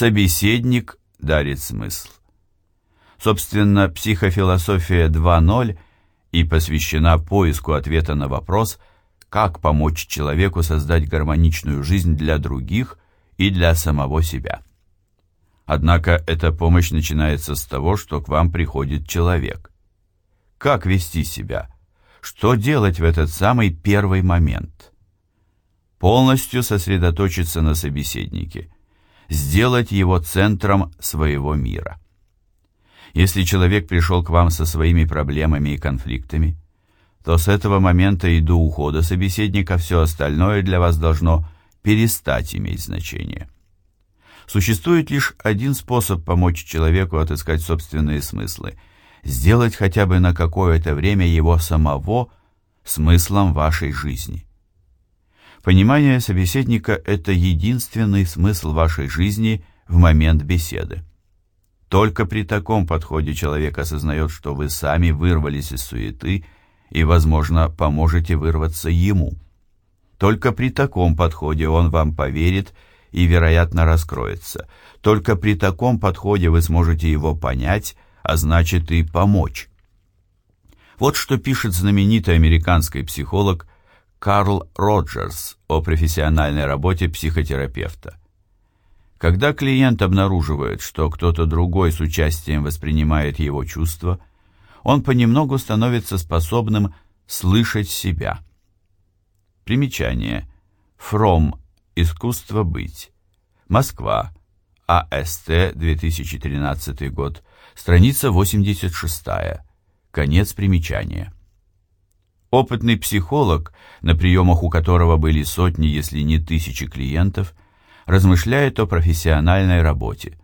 Собеседник дарит смысл. Собственно, психофилософия 2.0 и посвящена поиску ответа на вопрос, как помочь человеку создать гармоничную жизнь для других и для самого себя. Однако эта помощь начинается с того, что к вам приходит человек. Как вести себя? Что делать в этот самый первый момент? Полностью сосредоточиться на собеседнике, сделать его центром своего мира. Если человек пришел к вам со своими проблемами и конфликтами, то с этого момента и до ухода собеседника все остальное для вас должно перестать иметь значение. Существует лишь один способ помочь человеку отыскать собственные смыслы – сделать хотя бы на какое-то время его самого смыслом вашей жизни. Понимание собеседника – это единственный смысл вашей жизни в момент беседы. Только при таком подходе человек осознает, что вы сами вырвались из суеты и, возможно, поможете вырваться ему. Только при таком подходе он вам поверит – и, вероятно, раскроется. Только при таком подходе вы сможете его понять, а значит и помочь. Вот что пишет знаменитый американский психолог Карл Роджерс о профессиональной работе психотерапевта. Когда клиент обнаруживает, что кто-то другой с участием воспринимает его чувства, он понемногу становится способным слышать себя. Примечание. From Искусство быть. Москва. АСТ, 2013 год. Страница 86. Конец примечания. Опытный психолог, на приемах у которого были сотни, если не тысячи клиентов, размышляет о профессиональной работе.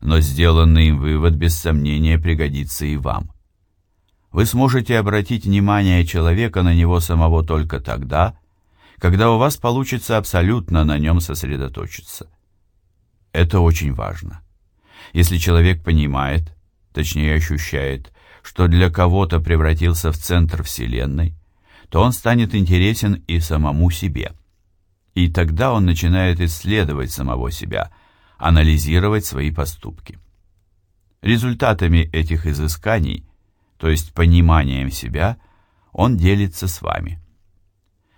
Но сделанный им вывод без сомнения пригодится и вам. Вы сможете обратить внимание человека на него самого только тогда, когда у вас получится абсолютно на нем сосредоточиться. Это очень важно. Если человек понимает, точнее ощущает, что для кого-то превратился в центр Вселенной, то он станет интересен и самому себе. И тогда он начинает исследовать самого себя, анализировать свои поступки. Результатами этих изысканий, то есть пониманием себя, он делится с вами –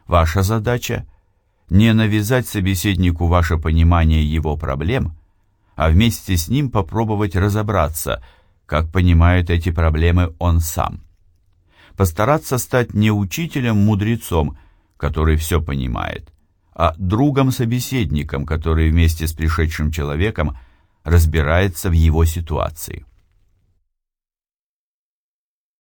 Ваша задача – не навязать собеседнику ваше понимание его проблем, а вместе с ним попробовать разобраться, как понимает эти проблемы он сам. Постараться стать не учителем-мудрецом, который все понимает, а другом-собеседником, который вместе с пришедшим человеком разбирается в его ситуации.